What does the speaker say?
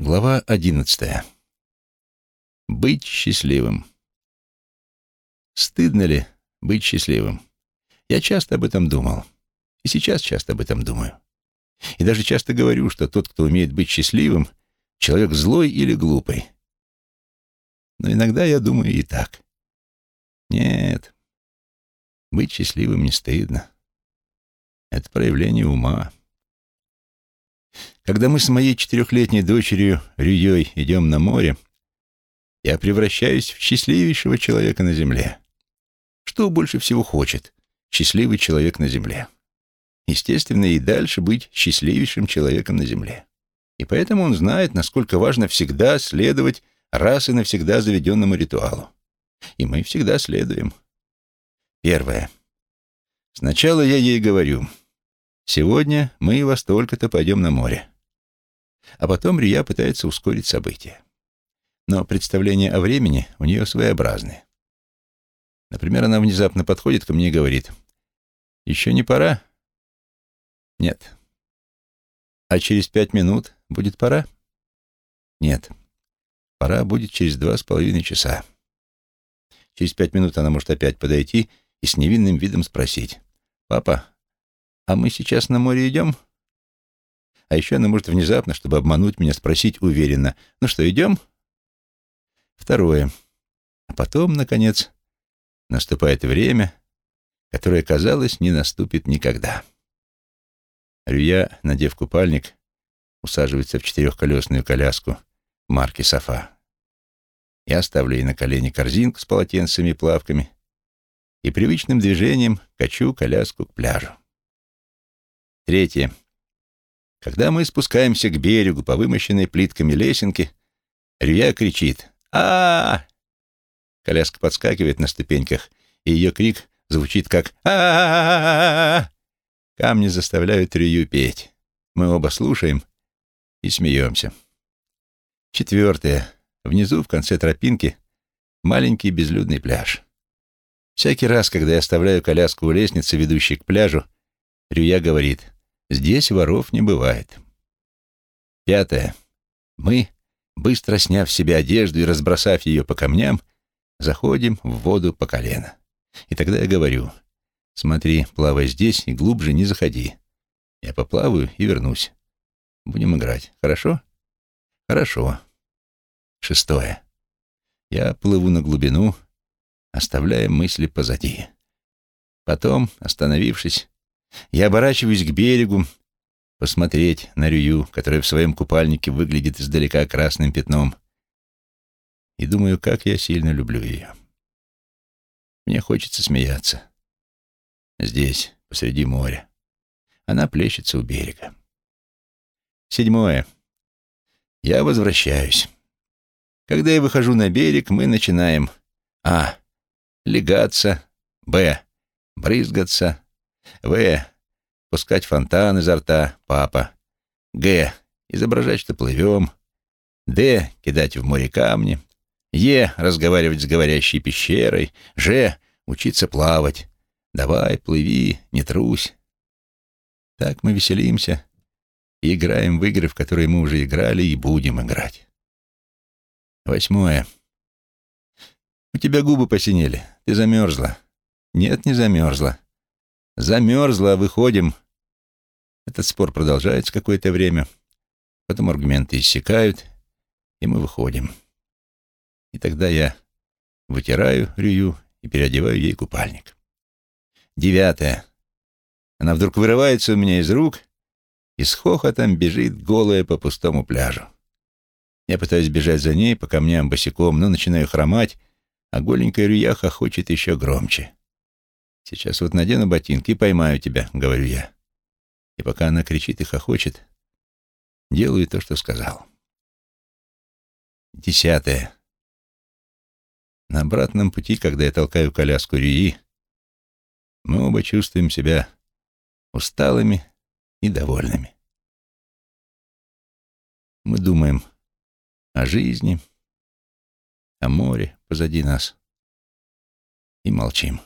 Глава одиннадцатая. Быть счастливым. Стыдно ли быть счастливым? Я часто об этом думал. И сейчас часто об этом думаю. И даже часто говорю, что тот, кто умеет быть счастливым, человек злой или глупый. Но иногда я думаю и так. Нет, быть счастливым не стыдно. Это проявление ума. Когда мы с моей четырехлетней дочерью Рюей идем на море, я превращаюсь в счастливейшего человека на земле. Что больше всего хочет счастливый человек на земле? Естественно, и дальше быть счастливейшим человеком на земле. И поэтому он знает, насколько важно всегда следовать раз и навсегда заведенному ритуалу. И мы всегда следуем. Первое. Сначала я ей говорю — Сегодня мы во столько-то пойдем на море. А потом Рия пытается ускорить события. Но представления о времени у нее своеобразные. Например, она внезапно подходит ко мне и говорит, «Еще не пора?» «Нет». «А через пять минут будет пора?» «Нет». «Пора будет через два с половиной часа». Через пять минут она может опять подойти и с невинным видом спросить, «Папа, а мы сейчас на море идем? А еще она может внезапно, чтобы обмануть меня, спросить уверенно. Ну что, идем? Второе. А потом, наконец, наступает время, которое, казалось, не наступит никогда. Рюя, надев купальник, усаживается в четырехколесную коляску марки «Софа». Я ставлю ей на колени корзинку с полотенцами и плавками и привычным движением качу коляску к пляжу. Третье. Когда мы спускаемся к берегу по вымощенной плитками лесенке, Рюя кричит а, -а, -а Коляска подскакивает на ступеньках, и ее крик звучит как а, -а, -а, -а Камни заставляют Рюю петь. Мы оба слушаем и смеемся. Четвертое. Внизу, в конце тропинки, маленький безлюдный пляж. Всякий раз, когда я оставляю коляску у лестницы, ведущей к пляжу, Рюя говорит Здесь воров не бывает. Пятое. Мы, быстро сняв с себя одежду и разбросав ее по камням, заходим в воду по колено. И тогда я говорю, смотри, плавай здесь и глубже не заходи. Я поплаваю и вернусь. Будем играть. Хорошо? Хорошо. Шестое. Я плыву на глубину, оставляя мысли позади. Потом, остановившись, я оборачиваюсь к берегу, посмотреть на Рюю, которая в своем купальнике выглядит издалека красным пятном, и думаю, как я сильно люблю ее. Мне хочется смеяться. Здесь, посреди моря. Она плещется у берега. Седьмое. Я возвращаюсь. Когда я выхожу на берег, мы начинаем А. Легаться. Б. Брызгаться. В. Пускать фонтан изо рта, папа. Г. Изображать, что плывем. Д. Кидать в море камни. Е. Разговаривать с говорящей пещерой. Ж. Учиться плавать. Давай, плыви, не трусь. Так мы веселимся и играем в игры, в которые мы уже играли и будем играть. Восьмое. У тебя губы посинели. Ты замерзла. Нет, не замерзла. Замерзла, выходим. Этот спор продолжается какое-то время. Потом аргументы иссякают, и мы выходим. И тогда я вытираю Рюю и переодеваю ей купальник. Девятое. Она вдруг вырывается у меня из рук и с хохотом бежит голая по пустому пляжу. Я пытаюсь бежать за ней по камням босиком, но начинаю хромать, а голенькая Рюя хохочет еще громче. Сейчас вот надену ботинки и поймаю тебя, говорю я. И пока она кричит и хохочет, делаю то, что сказал. Десятое. На обратном пути, когда я толкаю коляску Рии, мы оба чувствуем себя усталыми и довольными. Мы думаем о жизни, о море позади нас и молчим.